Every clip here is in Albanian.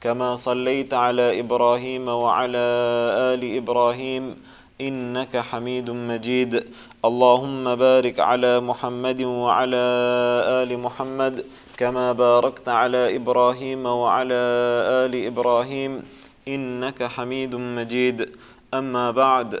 كما صليت على ابراهيم وعلى ال ابراهيم انك حميد مجيد اللهم بارك على محمد وعلى ال محمد كما باركت على ابراهيم وعلى ال ابراهيم انك حميد مجيد اما بعد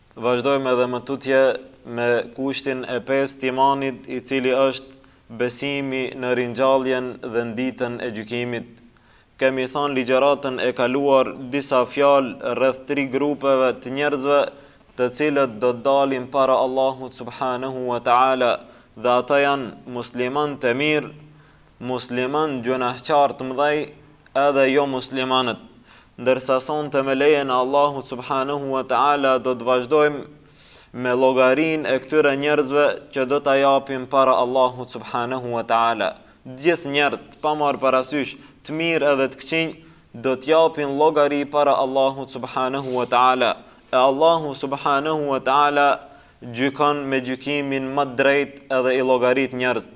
Vazhdojmë edhe më tutje me kushtin e pestë t'Imanit i cili është Besimi në Ringjalljen dhe në Ditën e Gjykimit. Kemi thënë ligjëratën e kaluar disa fjalë rreth tri grupeve të njerëzve të cilët do të dalin para Allahut subhanahu wa ta'ala dhe ata janë muslimanë të mirë, musliman gjynahqar të mëdhej edhe jo muslimanët. Ndërsa sonte me lejen e Allahut subhanahu wa taala do të vazhdojmë me llogarinë e këtyre njerëzve që do ta japin para Allahut subhanahu wa taala. Gjithë njerëzit pa marrë parasysh, të mirë edhe të këqinj, do të japin llogari para Allahut subhanahu wa taala. E Allahu subhanahu wa taala gjykon me gjykimin më të drejtë edhe i llogarit njerëzit.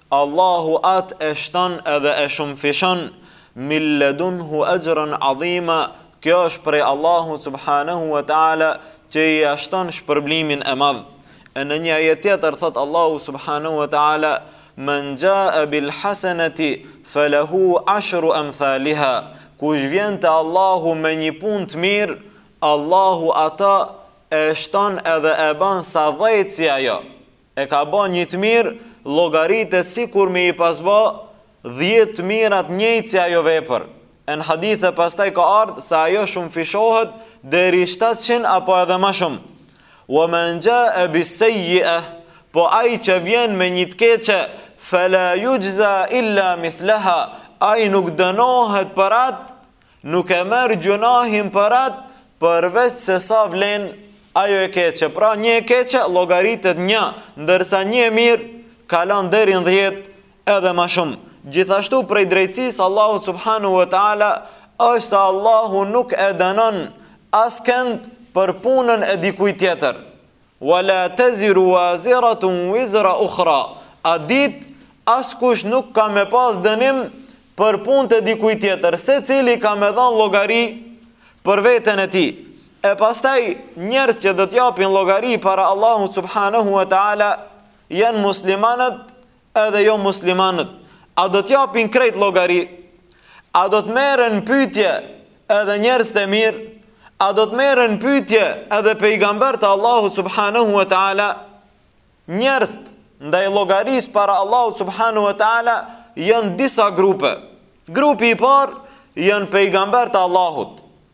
Allahu atë e shton edhe e shumëfishon, Mil ledunhu ajran adhima, Kjo është prej Allahut subhanehu ve teala që ia shton shpërblimin e madh. E në një ajet tjetër thotë Allahu subhanehu ve teala, Men jaa bil hasenati felehu ashru emthaliha, Kush vjen te Allahu me një punë të mirë, Allahu atë e shton edhe e bën sa dhjetë si ajo. E ka ba nji të mir llogaritet sikur me i pas ba dhjet të mira njejt si ajo vepër e në hadithe pastaj ka ardh se ajo shumëfishohet deri shtatëqind apo edhe ma shum wa men ja'a bis seyyi'a po ai që vjen me nji të keqe fela yujza illa mithlaha ai nuk dënohet për atë Nuk e merr gjynahin për atë përveç se sa vlen ajo e keqe. Pra një e keqe llogaritet një, ndërsa një e mirë kalon deri në 10 edhe ma shumë. Gjithashtu prej drejtësisë së Allahut subhanahu wa taala është se Allahu nuk e dënon askënd për punën e dikujt tjetër. Wa la taziru waziratun wizra ukhra, at ditë askush nuk ka me pas dënim për punët e dikujt tjetër, secili ka me dhanë llogari për veten e tij. E pastaj njerëz që do të japin llogari para Allahut subhanahu wa taala janë muslimanët Edhe jo muslimanët, a do të japin krejt llogari? A do të merren në pyetje edhe njerëzit e mirë? A do të merren në pyetje edhe pejgamberët e Allahut subhanahu wa taala? Njerëzit ndaj llogarisë para Allahut subhanahu wa taala janë disa grupe. Grupi i parë janë pejgamberët e Allahut.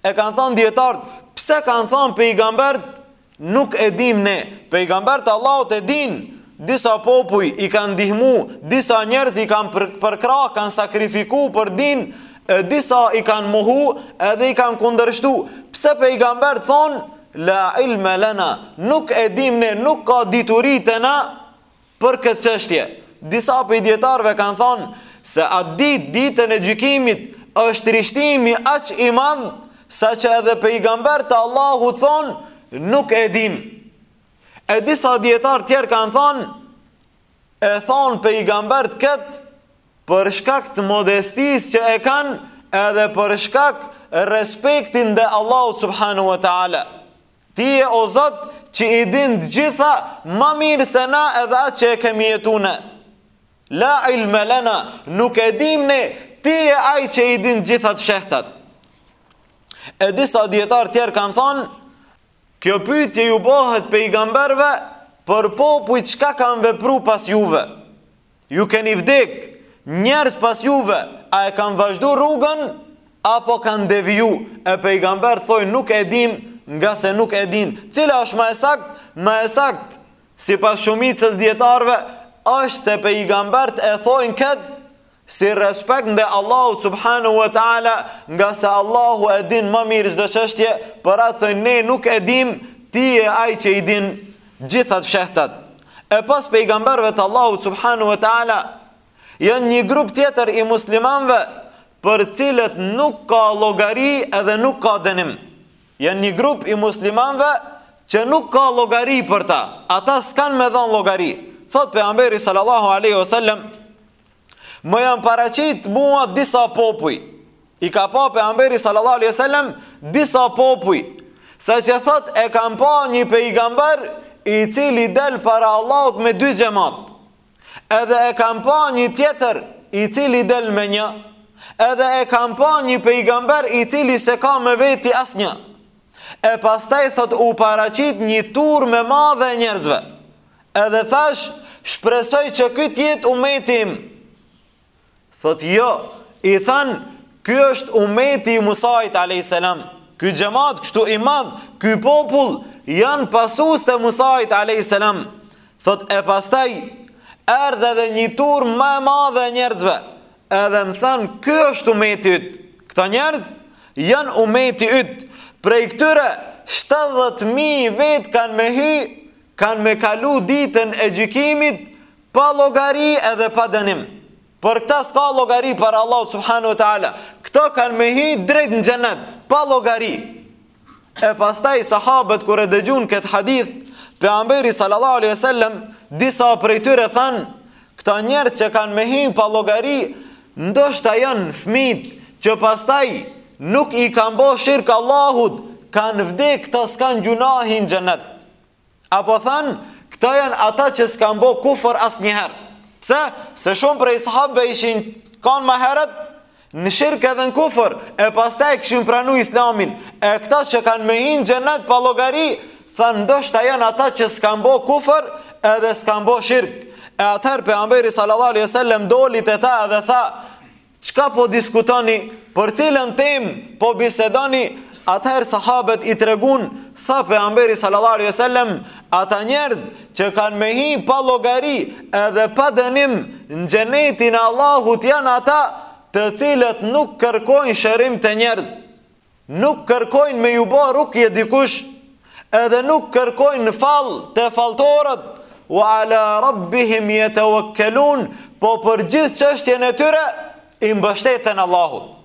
E kanë thënë dijetarët, pse kanë thënë pejgambert nuk e dimë ne. Pejgambert Allahut e din, disa popuj i kanë ndihmu, disa njerëz i kanë për, përkra, kanë sakrifiku për din, e disa i kanë mohu edhe i kanë kundërshtu. Pse pejgambert thonë la ilme lena, nuk e dimë ne, nuk ka dituri te na, Për këtë çështje, disa prej dijetarëve kanë thënë se atë ditë, ditën e gjykimit, është trishtimi aq i madh saqë edhe pejgamberët e Allahut thonë nuk e dim. E disa dijetarë tjerë kanë thënë e thonë pejgambert këtë për shkak të modestisë që e kanë edhe për shkak respektit ndaj Allahut subhanahu wa taala. Ti je o Zot që i din të gjitha ma mirë se na edhe atë që e kemi jetu ne. La ilme lena, nuk e dim ne, ti je ai që i din të gjitha të fshehtat. E disa dijetarë tjerë kanë thonë, kjo pyetje ju bëhet pejgamberve për popuj çka kanë vepru pas juve. Ju keni vdek, njerëz pas juve, a e kanë vazhdu rrugën, apo kanë deviju, e pejgambert thojnë nuk e dim, ngase nuk e din, cila është ma e sakt, ma e sakt, sipas shumicës dijetarve, është se pejgamberët e thojnë këtë, si respekt ndaj Allahut subhanahu wa ta'ala, ngase Allahu e din ma mirë çdo çështje, për atë thojnë ne nuk e dim, ti je ai që i din, Gjitha t'fshehtat. E pas pejgamberëve të Allahut subhanahu wa taala janë një grup tjetër i muslimanëve për cilët nuk ka llogari edhe nuk ka dënim. Janë një grup i muslimanëve që nuk ka llogari për ta. Ata s'kanë me dhënë llogari. Thotë pejgamberi sallallahu alaihi wasallam Më janë paraqit mua disa popuj I ka pa pejgamberi sallallahu alejhi ve sellem Disa popuj Seç thotë e kam pa një pe i gamber I cili del para Allahut me dy xhemat Edhe e kam pa një tjetër I cili del me një Edhe e kam pa një pejgamber I cili s'e ka me veti asnjë E pastaj thotë u paraqit një turmë e madhe e njerëzve Edhe thashë, shpresoj që ky të jetë ummeti im. Thotë, jo, i thanë, ky është ummeti i Musait alayhis salam. Ky xhemat kështu i madh, ky popull janë pasues të Musait alayhis salam. Thotë, e pastaj erdhi edhe një turmë e madhe e njerëzve. Edhe më thanë, ky është ummeti yt. Këta njerëz janë ummeti yt. Prej këtyre 70.000 vetë kanë me hy Kanë me kalu ditën e gjykimit pa llogari edhe pa dënim. Për këta s'ka llogari para Allahut subhanahu wa taala. Këto kanë me hy drejt në xhenet pa llogari. E pastaj sahabet kur e dëgjun këtë hadith, pejgamberi sallallahu alaihi wasallam disa prej tyre thanë, këta njerëz që kanë me hy pa llogari, ndoshta janë fmijt që pastaj nuk i kanë bo shirk Allahut, kanë vdek këta s'kanë gjunah hin n'xhenet. Apo thanë, këta janë ata që s'kan bo kufër as njëherë. Pse? Se shumë prej sahabëve ishin kan ma herët në shirk edhe në kufër, e pastaj e kishin pranu islamin, e këta që kanë me hi n'xhenet pa llogari, thanë ndoshta janë ata që s'kan bo kufër edhe s'kan bo shirk. E atëherë pejgamberi sallallahu alaihi wasallam doli te ta edhe tha, Çka po diskutoni, për cilën temë po bisedoni, atëherë sahabet i tregun, tha pejgamberi sallallahu alaihi wasallam, ata njerëz që kanë me hi pa llogari edhe pa dënim në xhenetin e Allahut janë ata të cilët nuk kërkojnë shërim te njerëz. Nuk kërkojnë me ju ba rukje dikush, edhe nuk kërkojnë fall te falltorët, wa ala rabbihim yatawakkalun, po për gjithë çështjen e tyre i mbështeten Allahut.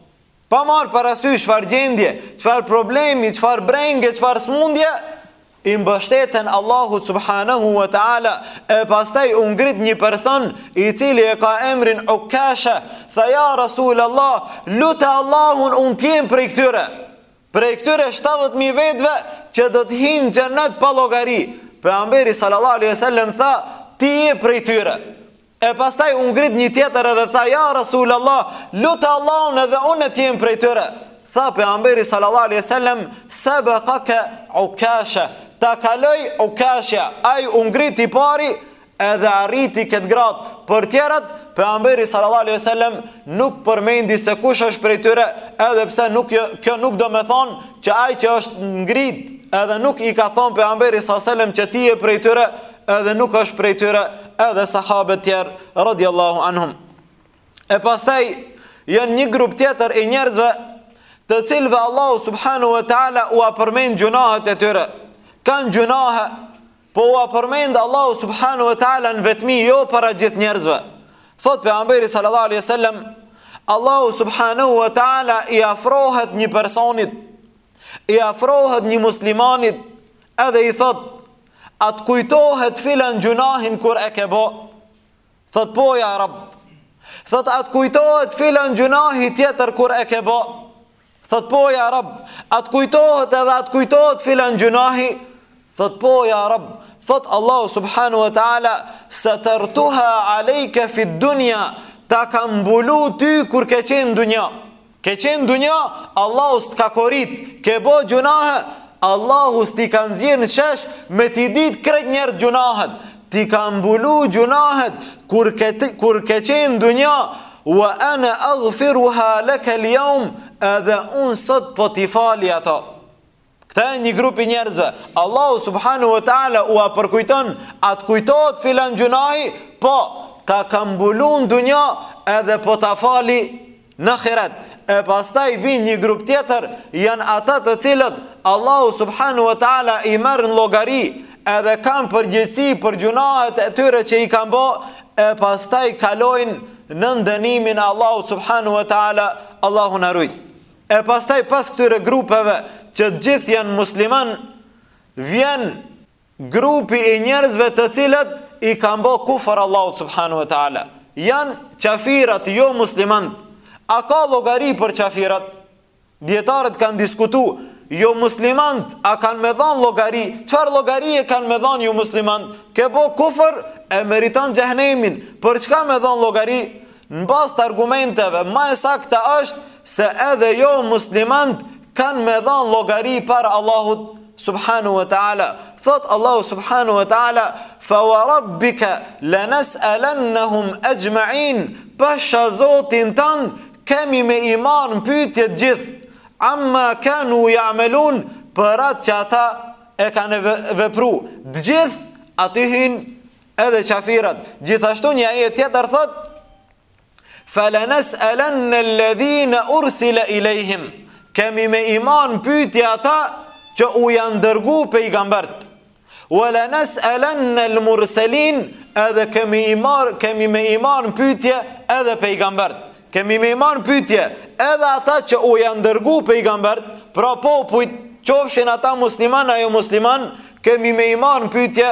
Pa marr parasysh çfarë gjendje, çfarë problemi, çfarë brenge, çfarë smundje, i mbështeten Allahut subhanahu wa taala e pastaj u ngrit një person i cili e ka emrin Ukasha tha ja rasul Allah lute Allahun unë të jem prej këtyre prej këtyre 70000 vetëve që do të hin n'xhenet pa llogari pejgamberi sallallahu alaihi wasallam tha ti je prej tyre E pastaj u ngrit një tjetër edhe tha ja Rasul Allah, lute Allahun edhe unë të jem prej tyre. Tha pejgamberi sallallahu alaihi wasallam, sabakaka Ukasha, ta kaloi Ukasha, ai u ngrit i pari edhe arriti këtë gradë. Për tjerët, pejgamberi sallallahu alaihi wasallam nuk përmendi se kush është prej tyre, edhe pse nuk, kjo nuk do me thonë që ai që është ngrit edhe nuk i ka thonë pejgamberi sallallahu alaihi wasallam që ti je prej tyre, edhe nuk është prej tyre edhe sahabet tjerë radiallahu anhum. E pastaj janë një grup tjetër i njerëzve të cilëve Allahu subhanahu wa ta'ala ua përmend gjunahet e tyre. Kanë gjunahe, po ua përmend Allahu subhanahu wa ta'ala në vetmi jo para gjithë njerëzve. Thotë pejgamberi sallallahu alaihi sallam, Allahu subhanahu wa ta'ala i afrohet një personit, i afrohet një muslimanit, edhe i thotë, A të kujtohet filan gjunahi kur e ke bo? Thot po ja rab. Thot a të kujtohet filan gjunahi tjetër kur e ke bo? Thot po ja rab. A të kujtohet edhe a të kujtohet filan gjunahi? Thot po ja rab. Thot Allahu subhanahu wa ta'ala, setertuha alejke fit dunja, ta kam mbulu ty kur ke qenë n'dunja. Ke qenë n'dunja, Allahu s'të ka korit, ke bë gjunahe, Allahu s'ti ka nxjerr në shesh me ti ditë krejt njerëz gjunahet. Ti kam mbulu gjunahet kur ke kur ke qenë n'dunja, wa ana aghfiruha laka al-yawm, edhe un sot po ti fali ato. Këta janë një grup i njerëzve. Allahu subhanahu wa taala ua përkujton, a t'kujtohet filan gjunahi, po ta kam mbulu n'dunja edhe po ta fali në ahiret. E pastaj vin një grup tjetër, janë ata të cilët Allahu subhanahu wa taala i merr në llogari, edhe kanë përgjegjësi për gjunahet e tyre që i kanë bë, e pastaj kalojnë nën dënimin e Allahu subhanahu wa taala, Allahu na rujt. E pastaj pas këtyre grupeve që të gjithë janë musliman, vjen grupi i njerëzve të cilët i kanë bë kufër Allahut subhanahu wa taala. Jan kafirat jo muslimanët. A ka llogari për kafirat? Dietarët kanë diskutuar, jo muslimanët a kanë me dhanë llogari? Çfarë llogarie kanë me dhanë jo muslimanët? Ke bo kufër e meriton xhehnemin. Për çka me dhanë llogari? Në bazë të argumenteve, ma e sakta është se edhe jo muslimanët kanë me dhanë llogari para Allahut subhanahu wa taala. Thot Allahu subhanahu wa taala, "Fa wa rabbika lanas'alannahum ajma'in." Pasha Zotin tan kemi me i marr në pyetje të gjithë. Amma kanu ya'malun për atë që ata e kanë vepru. Të gjithë aty hyjnë Edhe qafirat, gjithashtu një ajet tjetër thot, Fe lenes'elenne ledhine ursile ilejhim, kemi me i marr n'pytje ata që u janë dërgu pejgambert, We lenes'elennel murselin, edhe kemi, i marr, kemi me i marr n'pytje edhe pejgambert, kemi me i marr n'pytje edhe ata që u janë dërgu pejgambert, pra popujt, qofshin ata musliman a jo musliman, kemi me i marr n'pytje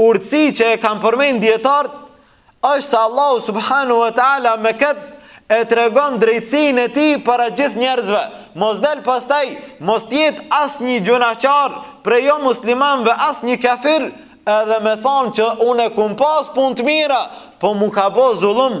Urtësi që e kanë përmend dietart është se Allahu subhanahu wa taala me kët e tregon drejtësinë e tij para gjithë njerëzve. Mos del pastaj, mos të jet asnjë gjunahqar prej jo muslimanëve, asnjë kafir, edhe me thanë që unë kom pas punë të mira, po mu ka bë zullum.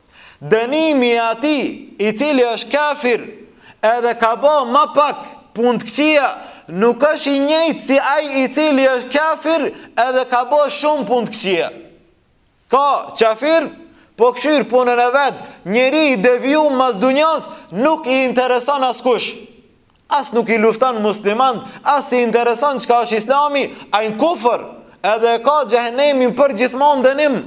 Dënimi i atij i cili është kafir edhe ka bo ma pak punë të këqija, nuk është i njëjtë si ai i cili është kafir edhe ka bo shumë punë të këqija. Ka qafir, po kshyr punën e vet, njeri i deviju mas dunjas nuk i intereson askush. As nuk i lufton muslimanët, as s'i intereson çka është islami, ai në kufër, edhe e ka xhehenemin përgjithmonë dënim.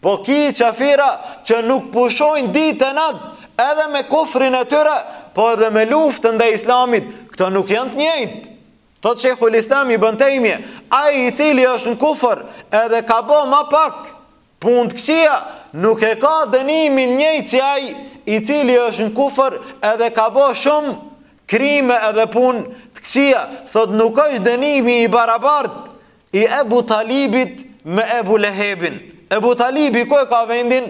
Po ki qafira që nuk pushojnë ditë e natë, edhe me kufrin e tyre, po edhe me luftën ndaj islamit, këto nuk janë të njëjtë. Thotë Shejhul Islam ibn Tejmije, ai i cili është në kufër edhe ka bo ma pak, Punë të këqija nuk e ka dënimin njëjtë si ai i cili është në kufër edhe ka bo shumë krime edhe punë të këqija, thotë nuk është dënimi i barabartë i Ebu Talibit me Ebu Lehebin. Ebu Talibi ku e ka vendin?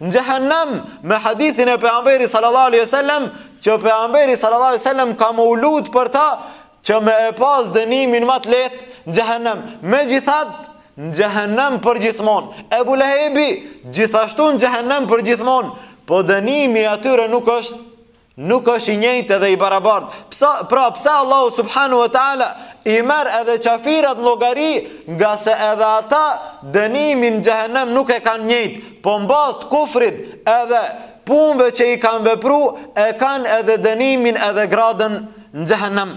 Në xhehenem me hadithin e Pejgamberit sallallahu alaihi sallam, që Pejgamberi sallallahu alaihi sallam ka me u lut për ta që me e pas dënimin ma të lehtë në xhehenem. Megjithatë, Në xhehenem përgjithmonë. Ebu Lehebi gjithashtu në xhehenem përgjithmonë. Po dënimi i atyre nuk është nuk është i njëjtë edhe i barabartë. Pra, pse Allahu subhanahu wa taala i merr edhe qafirat në llogari, ngase edhe ata dënimin në xhehenem nuk e kanë njëjtë, po në bazë të kufrit edhe punëve që i kanë vepru e kanë edhe dënimin edhe gradën në xhehenem.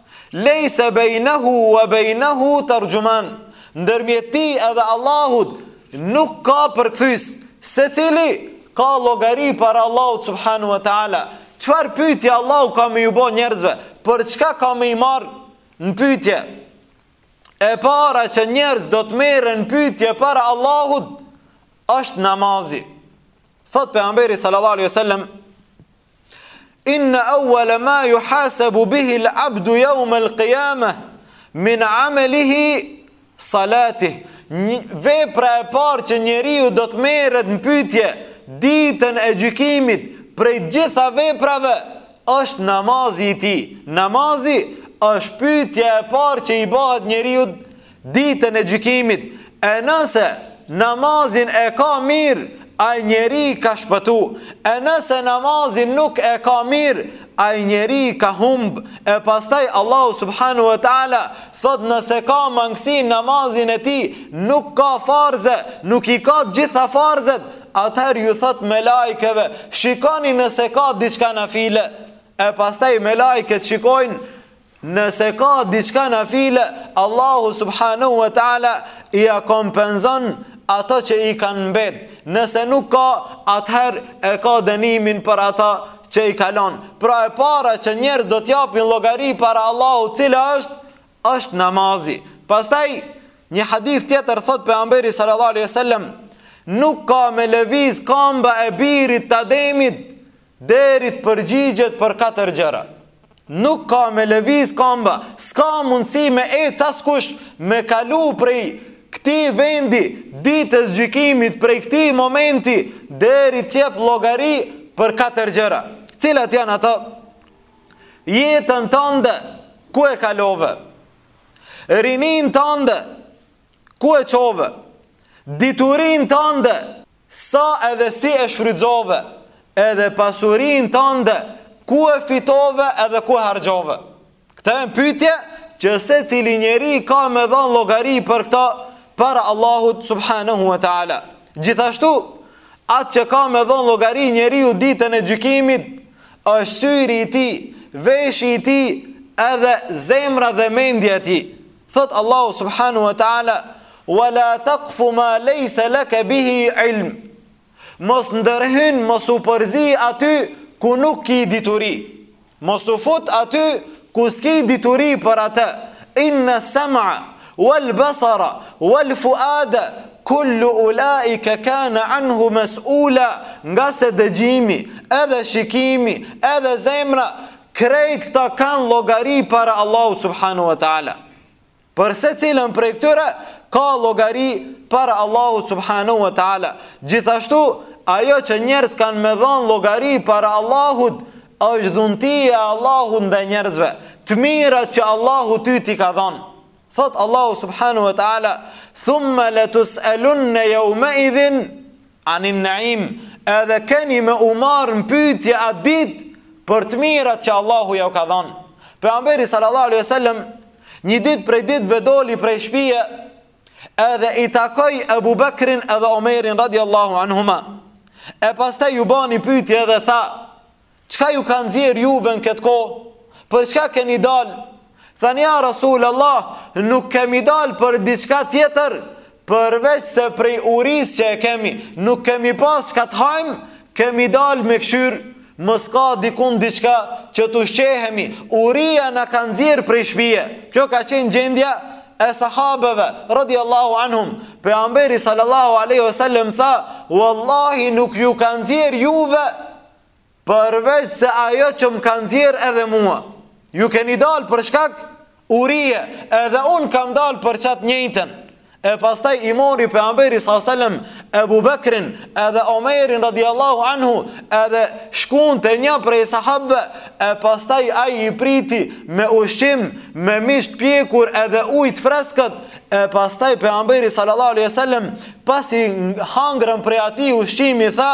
Lejse bejnehu ue bejnehu terxhuman, ndërmjet tij edhe Allahut nuk ka përkthyes, secili ka llogari para Allahut subhanehu ue ta'ala. Çfarë pytje Allahu ka me ju bo njerëzve, për çka ka me i marrë në pytje? E para që njerëzit do të merren në pytje para Allahut, është namazi. Thotë Pejgamberi sallallahu alaihi sallam, Inna awwala ma yuhasabu bihi al-'abdu yawm al-qiyamah min 'amalihi salatih. Vepra e parë që njeriu do të merret në pyetje ditën e gjykimit prej gjitha veprave është namazi i tij. Namazi është pyetja e parë që i bëhet njeriut Ditën e gjykimit, e nëse namazin e ka mirë, ai njeri ka shpëtu, e nëse namazin nuk e ka mirë, ai njeri ka humb, e pastaj Allahu subhanehu ue ta'ala, thotë nëse ka mangësi namazin e tij, nuk ka farze, nuk i ka gjitha farzet, atëherë ju thotë melaikeve, shikoni nëse ka diçka nafile, e pastaj melaiket shikojnë, Nëse ka diçka nafile, Allahu subhanahu wa taala ia kompenzon ato që i kanë mbet. Nëse nuk ka, atëherë e ka dënimin për ata që i kalon. Pra e para që njerëz do të japin llogari para Allahut, cila është është namazi. Pastaj një hadith tjetër thot pejgamberi sallallahu alaihi wasallam, nuk ka me lëviz kamba e birit të Ademit Deri të përgjigjet për katër gjëra. Nuk ka me lëviz kamba, s'ka mundësi me ecë askush me kalu prej këti vendi, ditës gjykimit prej këti momenti, deri të jep llogari për katër gjëra. Cilat janë ato? Jetën tande, ku e kalove? Rininë tande, ku e çove? Diturinë tande, Sa edhe si e shfrytëzove, edhe pasurinë tande, ku e fitove edhe ku e harxhove? Këto janë pyetje që secili njeri ka me dhon llogari për këto para Allahut subhanahu wa taala. Gjithashtu, atë që ka me dhon llogari njeriu ditën e gjykimit është syri i tij, veshi i tij, edhe zemra dhe mendja e tij. Thot Allahu subhanahu wa ta'ala, wa la takfu ma lejse leke bihi ilm. Mos ndërhyn, mos u përzi aty ku nuk ki dituri. Mos u fut aty ku s'ki dituri për atë. Inna sama, wal basara, wal fuada, kullu ulaike kana anhu mes'ula, ngase dëgjimi, edhe shikimi, edhe zemra, Krejt këta kanë llogari para Allahut subhanahu wa taala. Për secilën prej këtyre ka llogari para Allahut subhanahu wa taala. Gjithashtu, ajo që njerëz kanë me dhon llogari para Allahut është dhuntia e Allahut ndaj njerëzve, të mirat që Allahu ty t'i ka dhon. Thot Allahu subhanahu wa taala, "Thumma latus'alunna yawma idhin anin na'im." Edhe keni me u marr në pyetje atë ditë për të mirat që Allahu jau ka dhon. Pejgamberi sallallahu alaihi wasallam një ditë prej ditëve doli prej shpije edhe i takoi Abu Bakrin edhe Omerin radiallahu anhuma. E pastaj ju bani pyetje edhe tha, Çka ju ka nxjerr juve në këtë kohë? Për çka keni dal? Than ja Rasul Allah, nuk kemi dal për diçka tjetër, përveç se prej urisë që e kemi, nuk kemi pas çka të hajmë, kemi dal me këqyr, mos ka dikund diçka që të ushqehemi. Uria na ka nxjerr prej shpije. Kjo ka qenë gjendja e sahabeve radiallahu anhum Pejgamberi sallallahu aleyhi sallam tha wallahi nuk ju ka nxjerr juve përveç se ajo që më ka nxjerrë edhe mua. Ju keni dalë për shkak urije, edhe unë kam dalë për qatë njëjten. E pastaj i mori pejgamberi s.a.s. Ebu Bekrin edhe Omerin radiallahu anhu edhe shkun te një prej sahabëve e pastaj ai i priti me ushqim me mish t'pjekur edhe uj t'freskët e pastaj pejgamberi s.a.s. pasi hangrën prej atij ushqimi tha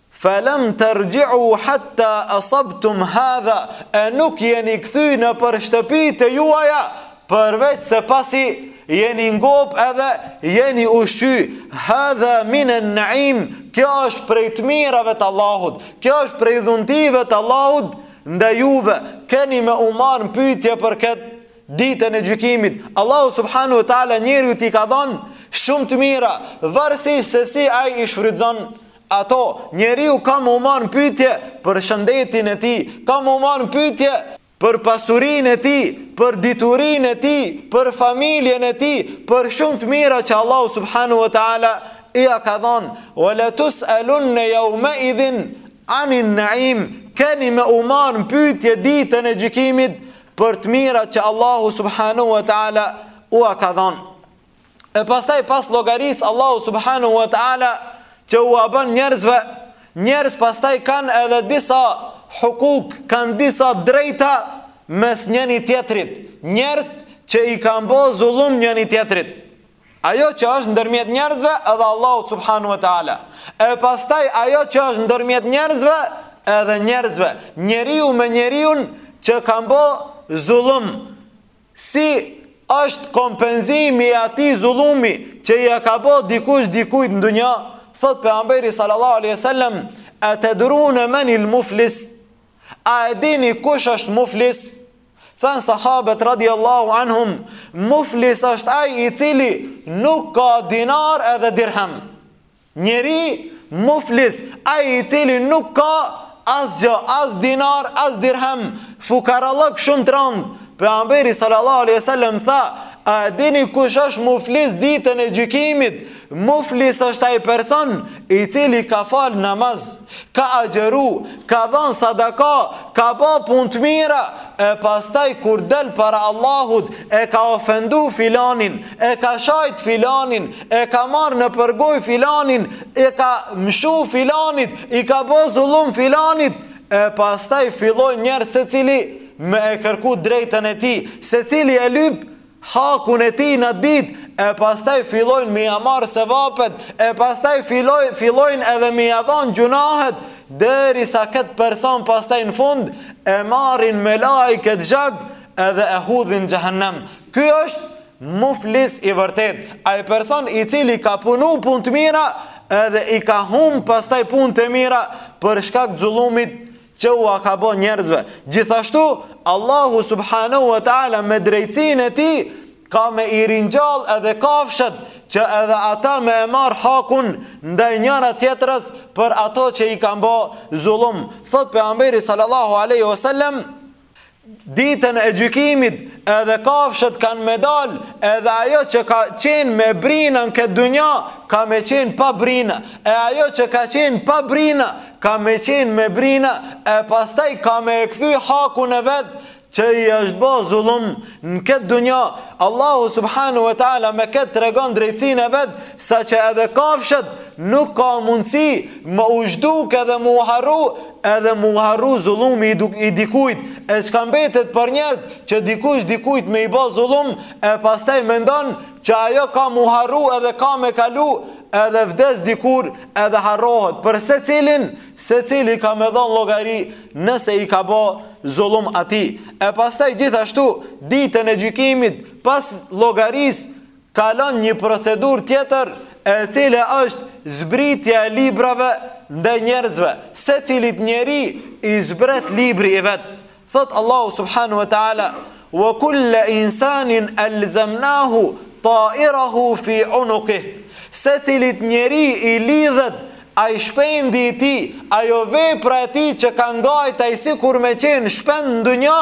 Falam tarji'u hatta asabtum hadha, e nuk jeni kthy nëpër shtëpitë e juaja, përveç se pasi jeni ngopë edhe jeni ushqy, hadha min an-na'im, kjo është prej të mirave të Allahut, kjo është prej dhuntive të Allahut ndaj juve, keni me u marrë në pyetje për këtë ditën e gjykimit. Allahu subhanahu wa ta'ala njeriut i ka dhënë shumë të mira, varësisht se si ai i shfrytëzon Ato, njeriu ka me u marrë në pyetje për shëndetin e tij, ka me u marrë në pyetje për pasurinë e tij, për diturinë e tij, për familjen e tij, për shumë të mira që Allahu subhanu wa ta'ala ia ka dhënë. Wa la tus'alunna yawma idhin anin na'im. Keni me u marrë në pyetje ditën e gjykimit për të mirat që Allahu subhanu wa ta'ala ua ka dhënë. E pastaj pas llogarisë Allahu subhanu wa ta'ala që ua bën njerëzve, njerëzt pastaj kanë edhe disa hukuk, kanë disa drejta mes njëni tjetrit, njerëzt që i kanë bo zullum njëni tjetrit. Ajo që është ndërmjet njerëzve edhe Allahu subhanu wa ta'ala. E pastaj ajo që është ndërmjet njerëzve edhe njerëzve. Njeriu me njeriun që kanë bo zullum Si është kompenzimi i atij zullumi që ia ka bo dikush dikujt në dunja? Thot pejgamberi sallallahu alaihi wasallam, "Atadruna man al-muflis?" A e dini kush është muflis? Than sahabët radiallahu anhum, muflis është ai i cili nuk ka dinar edhe dirhem. Njeri muflis ai i cili nuk ka asgjë, as dinar, as dirhem, fukarallëk shumë të rëndë. Pejgamberi sallallahu alaihi wasallam tha, a e dini kush është muflis ditën e gjykimit? Muflis është ai person i cili ka fal namaz, ka agjëru, ka dhënë sadaka, ka bo punë të mira, e pastaj kur del para Allahut e ka ofendu filanin, e ka shajt filanin, e ka marrë në përgoj filanin, i ka mshu filanit, i ka bo zullum filanit, e pastaj fillojnë njerëz secili me e kërku drejtën e tij, secili e lyp hakun e tij n'atë ditë, e pastaj fillojnë me ja marrë sevapet, e pastaj fillojnë, fillojnë edhe me ja dhonë gjynahet, derisa këtë person pastaj në fund, e marrin melaiket, xhak, edhe e hudhin n'xhehenem. Ky është, Muflis i vërtetë, ai person i cili ka punu punë të mira edhe i ka humb pastaj punët e mira për shkak të zullumit që ua ka bo njerëzve. Gjithashtu, Allahu subhanahu wa taala me drejtësinë e tij ka me i ringjall edhe kafshët që edhe ata me e marrë hakun ndaj njëra-tjetrës për ato që i kanë bo zullum. Thotë Pejgamberi sallallahu alejhi ue selem, Ditën e gjykimit edhe kafshët kanë me dalë, edhe ajo që ka qenë me brina në këtë dunja, ka me qenë pa brina, e ajo që ka qenë pa brina, ka me qenë me brina, e pastaj ka me e kthy hakun e vet, që i është bo zullum në këtë dunja, Allahu subhanahu wa ta'ala me këtë tregon drejtësinë e vet, saqë edhe kafshët nuk ka mundësi m'u zhduk edhe m'u harru Edhe m'u harru zullumi i, i dikujt, e çka mbetet për njerëz që dikush dikujt me i bo zullum, e pastaj mendon që ajo ka m'u harru edhe ka me kalu, edhe vdes dikur edhe harrohet për secilin, secili ka me dhonë llogari nëse i ka bo zullum atij. E pastaj gjithashtu ditën e gjykimit pas llogarisë kalon një procedurë tjetër e cila është zbritja e librave ndaj njerëzve, secilit njeri i zbret libri i vet. Thotë Allahu subhanahu wa taala: "Wa kulla insanin alzamnahu ta'irahu fi 'unuqih." Secilit njeri i lidhet ai shpendi i tij, ajo vepra e tij që ka ngajt ai sikur me qenë shpend në dunja,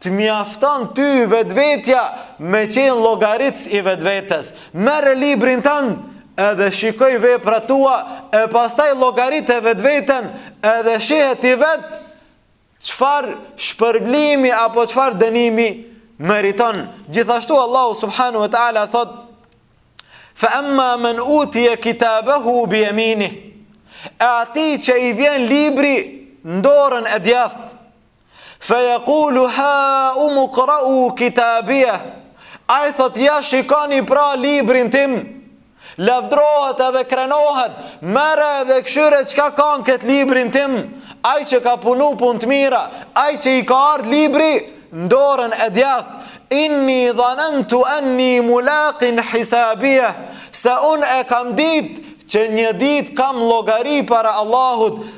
Të mjafton ty vetvetja me qenë llogaritës i vetvetes. Merre librin tënd edhe shikoji veprat tua e pastaj llogarite vetveten edhe shihe ti vetë çfarë shpërblimi apo çfarë dënimi meriton. Gjithashtu Allahu subhanahu wa taala thotë Fa amma man utiya kitabahu bi yaminihi. E atij që i vjen libri në dorën e djathtë. Fejekulu haumukrau kitabije, ai thotë ja shikoni pra librin tim, lavdërohet edhe krenohet, merre edhe këqyre çka ka në këtë librin tim, ai që ka punu punë të mira, ai që i ka ardhë libri, n'dorën e djathtë, inni dhanëntu enni mulakin hisabije, se unë e kam ditë që një ditë kam llogari para Allahut,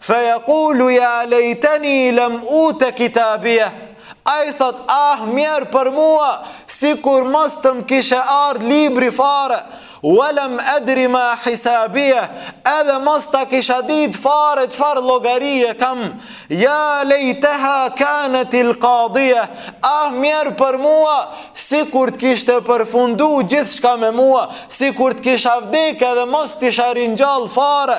Fejekulu ja lejteni lem ute kitabije. Ai thotë, ah, mjerë për mua, sikur mos të më kishe ardhë libri fare, ue lem edri ma hisabije, edhe mos ta kisha ditë fare çfarë llogarie kam, ja lejteha kanetil kadije, ah, mjerë për mua, sikur të kishte përfundu gjithçka me mua, sikur të kisha vdek edhe mos të isha ringjallë fare,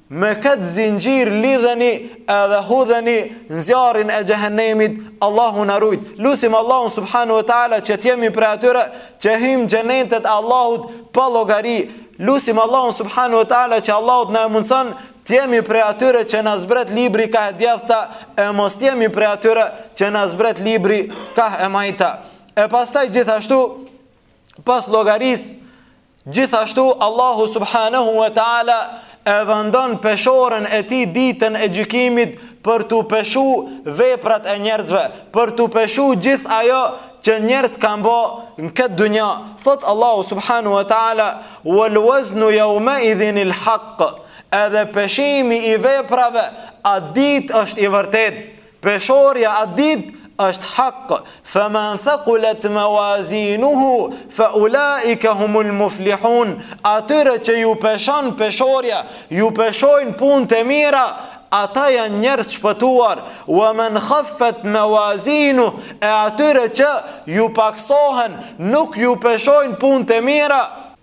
Me këtë zinxhir lidheni edhe hudheni në zjarrin e xhehenemit, Allahu na rujt. Lusim Allahun subhanu e taala që të jemi prej atyre që hyjmë n'xhenetet e Allahut pa llogari. Lusim Allahun subhanu e taala që Allahu të na e mundson të jemi prej atyre që na zbret libri kah e djathta e mos të jemi prej atyre që na zbret libri kah e majta. E pastaj gjithashtu pas llogarisë Gjithashtu Allahu subhanahu wa taala e vendon peshoren e tij ditën e gjykimit për t'u peshu veprat e njerëzve, për t'u peshu gjithë ajo që njerëzt kanë bo në këtë dunja. Thotë Allahu subhanahu wa taala: "Wal waznu yawma idhin al haqq." Edhe peshimi i veprave atë ditë është i vërtetë. Peshorja atë ditë është hak. Faman thaqulat mawazinuhu fa ulaika humul muflihun. Atyre që ju peshon peshorja, ju peshojnë punët e mira, ata janë njerëz të shpëtuar. Wa man khaffat mawazinu e atyre që ju pakësohen, nuk ju peshojnë punët e mira,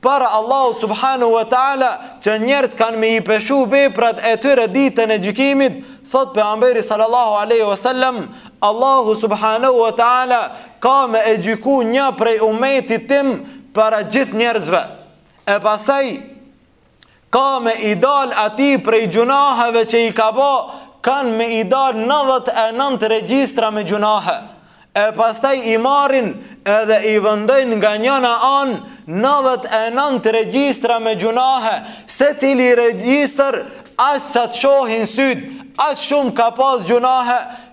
para Allahut subhanahu wa taala që njerëzt kanë me i peshu veprat e tyre ditën e gjykimit thotë pejgamberi sallallahu alaihi wasallam Allahu subhanahu wa taala ka me e gjyku një prej umetit tim para gjithë njerëzve e pastaj Ka me i dalë atij prej gjunaheve që i ka ba, kanë me i dalë 99 regjistra me gjunahe. E pastaj i marrin edhe i vendojnë nga njëna anë 99 regjistra me gjunahe, secili regjistër aq sa të shohin sytë, aq shumë ka pas gjunahe,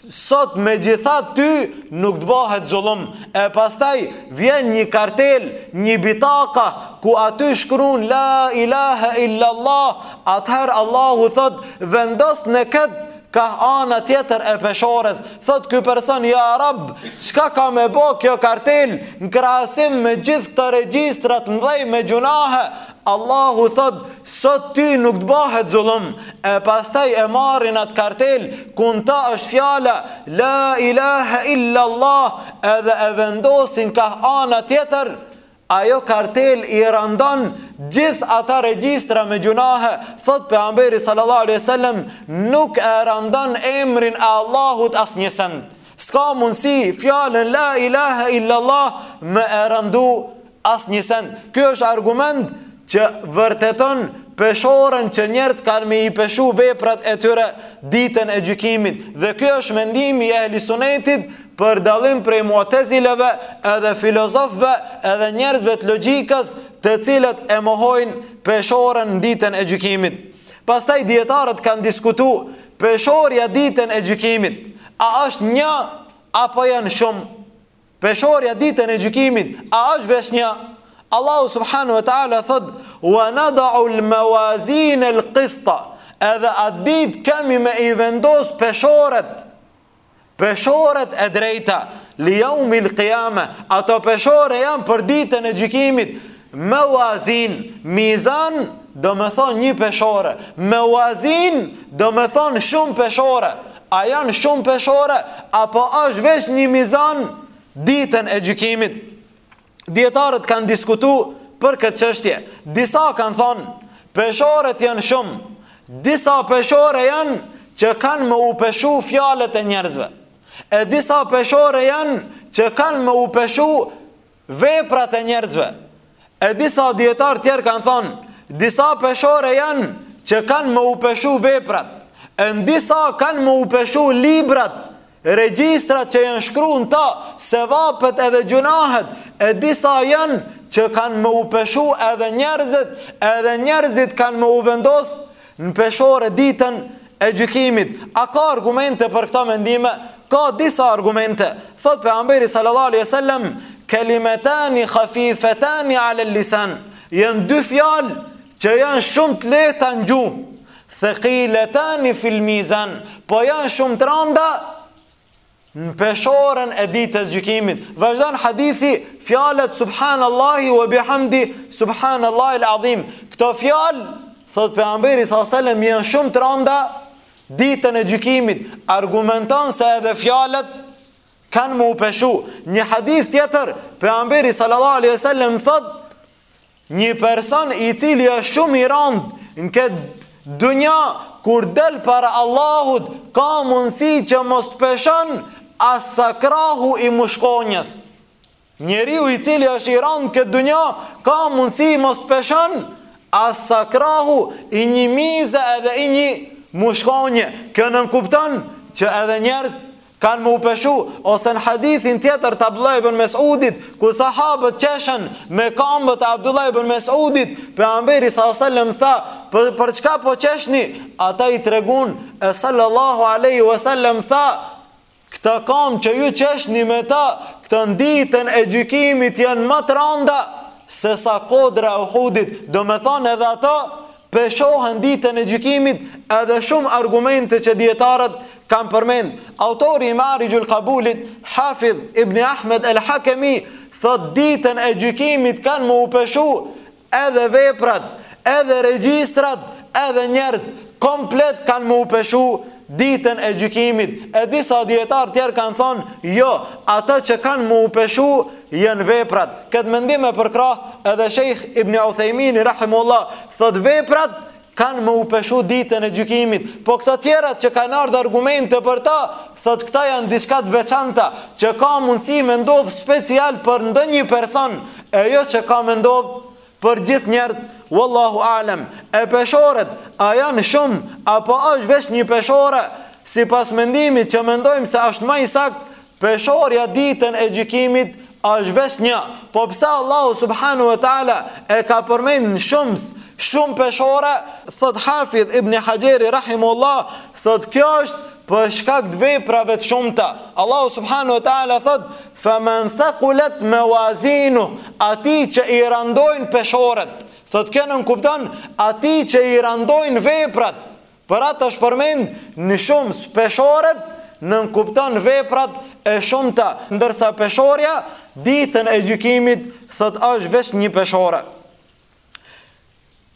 Sot megjithatë ty nuk të bëhet zullum. E pastaj vjen një kartel, një bitaka ku aty shkrun la ilahe illallah, atëherë Allahu thotë vendosne këtë kah ana tjetër e peshores, thotë ky person ja Rabb, çka ka me bo kjo kartel në krahasim me gjithë këto regjistra të mëdhenj me gjunahe, Allahu thot, sot ty nuk të bëhet zullum, e pastaj e marrin atë kartel, ku në të është fjala, la ilahe illa Allah, edhe e vendosin ka ana tjetër, ajo kartel i randon gjithë ata regjistra me gjunahe, thot pejgamberi sallallahu alejhi ve sel-lem, nuk e randon emrin e Allahut asnjë send. S'ka mundësi fjalën la ilahe illa Allah me e randu Asnjë send. Ky është argument që vërteton peshoren që njerëzit kanë me i peshu veprat e tyre ditën e gjykimit dhe ky është mendimi i ehli sunetit për dallim prej muatezileve edhe filozofëve edhe njerëzve të logjikës të cilët e mohojnë peshoren ditën e gjykimit. Pastaj dijetarët kanë diskutu peshorja ditën e gjykimit a është një apo janë shumë Peshorja ditën e gjykimit, a është veç një? Allahu subhanehu ve te'ala thot, wa nadau l'mawazin e l'kista, edhe atë ditë kemi me i vendos peshoret, peshoret e drejta, li jaumi l'kijame, ato peshore janë për ditën e gjykimit, mawazin, mizan, domethonë një peshore, mawazin, domethonë shumë peshore, A janë shumë peshore apo është veç një mizan ditën e gjykimit? Dijetarët kanë diskutu për këtë çështje. Disa kanë thonë peshoret janë shumë. Disa peshore janë që kanë me u peshu fjalët e njerëzve. E disa peshore janë që kanë me u peshu Veprat e njerëzve. E disa dijetarë tjerë kanë thonë, disa peshore janë që kanë me u peshu veprat. E në disa kanë me u peshu librat, regjistrat që janë shkru në ta, sevapet edhe gjunahet. E disa janë që kanë me u peshu edhe njerëzit, edhe njerëzit kanë me u vendosë Në peshore ditën e gjykimit, a ka argumente për këto mendime? Ka disa argumente. Thot pejgamberi sallallahu alaihi wasallam, "Kelimetani khafifatani 'ala al-lisan", janë dy fjalë që janë shumë të lehta në gjuhë. Thaqilatani fil mizan, po janë shumë të randa Në peshoren e ditës gjykimit, vazhdon hadithi fjalët Subhanallahi wa bihamdi, Subhanallahi l'adhim. Këto fjal, thot Pejgamberi s.a.s. janë shumë të randa ditën e gjykimit, argumenton se edhe fjalët kanë me u peshu. Një hadith tjetër, Pejgamberi s.a.s. thot, Një person i cili është shumë i randë në këtë dynja kur del para Allahut ka mundësi që mos të peshon as sa krahu i mushkonjës. Njeriu i cili është i randë në këtë dynja ka mundësi mos të peshon as sa krahu i një mize edhe i një mushkonje. Kjo nënkupton që edhe njerëz Kanë me u peshu, ose në hadithin tjetër të Abdullah ibn Mesudit, kur sahabët qeshen me kambët e Abdullah ibn Mesudit, Pejgamberi s.a.s. tha, për, për çka po qeshni, ata i tregun, e sallallahu aleyhi wa sallam tha, këto kamb që ju qeshni me to, këto në ditën e gjykimit janë ma të randa, sesa kodra e Uhudit, domethanë edhe ato, Peshohen ditën e gjykimit edhe shumë argumente që dijetarët kanë përmend. Autori i Mearixhul Kabulit, Hafidh Ibn Ahmed El Hakemi, thot ditën e gjykimit kanë me u peshu edhe veprat, edhe regjistrat, edhe njerëz, komplet kanë me u peshu Ditën e gjykimit, e disa dijetarë tjerë kanë thanë, jo, ato që kanë me u peshu, janë veprat. Këtë mendim e përkrah edhe shejh Ibni Uthejmini, Rahimullah, thotë veprat kanë me u peshu ditën e gjykimit. Po këto tjerat që kanë ardhë argumente për to, thotë këto janë diçka të veçanta, që ka mundësi me ndodhë special për ndonjë person, e jo që ka me ndodhë Për gjithë njerëz, wallahu a'lam, e peshoret a janë shumë apo është veç një peshore? Sipas mendimit që mendojmë se është ma i saktë, peshorja ditën e gjykimit është veç një. Po pse Allahu subhanahu wa taala e ka përmend në shumës shumë peshore? Thot Hafidh Ibn Hajeri rahimullah, thot kjo është për shkak të veprave të shumta. Allahu subhanahu wa taala thot Femen thekulet mewazinuhu, atij që i randojnë peshoret, thotë kjo nënkupton, atij që i randojnë veprat, për atë është përmend në shumës peshoret, nënkupton veprat e shumta, ndërsa peshorja, ditën e gjykimit, thotë është veç një peshore.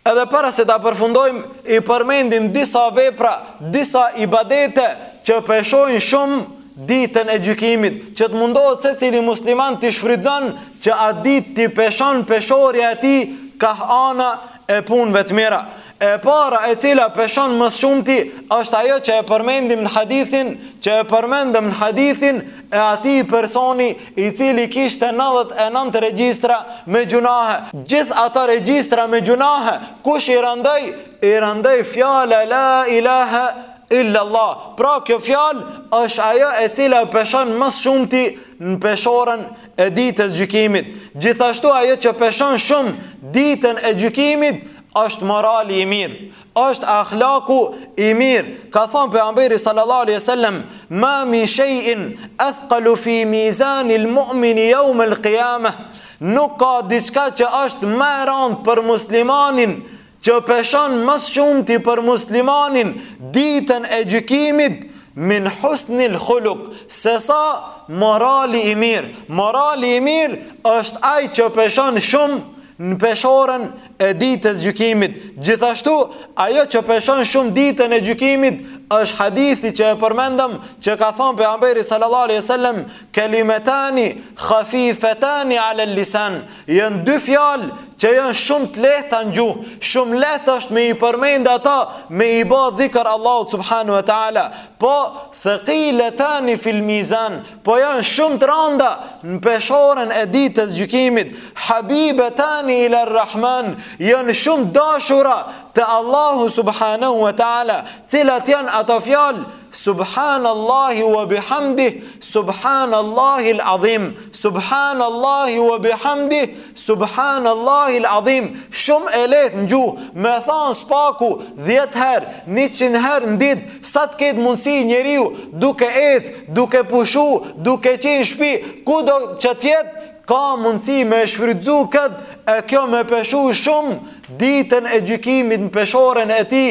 Edhe para se ta përfundojmë, i përmendim disa vepra, disa ibadete që peshojnë shumë ditën e gjykimit, që të mundohet secili musliman t'i shfrytëzon që atë ditë të peshon peshorja e tij kah ana e punëve të mira. E para e cila peshon më së shumti është ajo që e përmendim në hadithin, që e përmendëm në hadithin e atij personi i cili kishte nëntëdhjetë e nëntë regjistra me gjunahe, gjithë ata regjistra me gjunahe, kush i rëndoi, i rëndoi fjala la ilahe illallah, pra kjo fjalë është ajo e cila peshon më së shumti në peshoren e ditës gjykimit, gjithashtu ajo që peshon shumë ditën e gjykimit është morali i mirë, është ahlaku i mirë. Ka thënë pejgamberi sallallahu alaihi wasallam, "Ma min shay'in athqalu fi mizan al-mu'min yawm al-qiyamah." Nuk ka diçka që është më e rëndë për muslimanin, që peshon më së shumti për muslimanin ditën e gjykimit min husnil khuluq, se sa morali i mirë. Morali i mirë është ai që peshon shumë në peshoren e ditës së gjykimit. Gjithashtu, ajo që peshon shumë ditën e gjykimit është hadithi që e përmendëm, që ka thënë pejgamberi sallallahu alejhi we sellem, "Kelimetani khafifetani ala lisan", janë dy fjalë që janë shumë të lehta në gjuhë, shumë lehtë është me i përmendë ata, me i bë dhikr Allahut subhanahu wa taala, po thaqiletani fil mizan, po janë shumë të rënda në peshoren e ditës gjykimit, habibetani ilerr-Rahman, janë shumë të dashura te Allahu subhanahu wa ta'ala, cilat janë ata fjalë, subhanallahi wa bihamdi, subhanallahi l'adhim, subhanallahi wa bihamdi, subhanallahi l'adhim, shumë e lehtë në gjuhë, me thanë s'paku, dhjetë herë, njëqind herë në ditë, Sa të ketë mundësi njeriu duke ecë, duke pushu, duke qenë n'shpi, kudo që të jetë, ka mundësi me e shfrytëzu këtë, e kjo me peshu shumë ditën e gjykimit në peshoren e tij,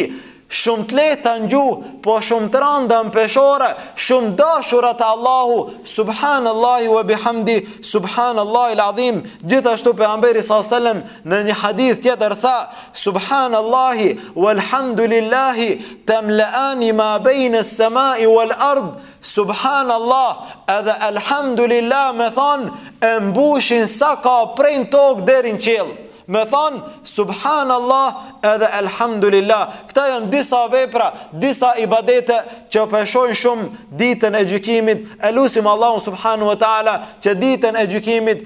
shumë të lehta në gjuhë, po shumë të randa në peshore, shumë të dashura te Allahu, subhanallahi wa bihamdi, subhanallahi l'adhim, gjithashtu pejgamberi s.a.s. Në një hadith tjetër tha, Subhanallahi, walhamdulillahi, tamla'ani ma bejne semai wal ard, Subhanallah, edhe alhamdulillah me thanë, e mbushin sa ka prej n'tokë deri n'qiell. Me thanë, Subhanallah, edhe alhamdulillah. Këta janë disa vepra, disa ibadete që peshojnë shumë ditën e gjykimit. E lusim Allahun subhanehu we ta'ala që ditën e gjykimit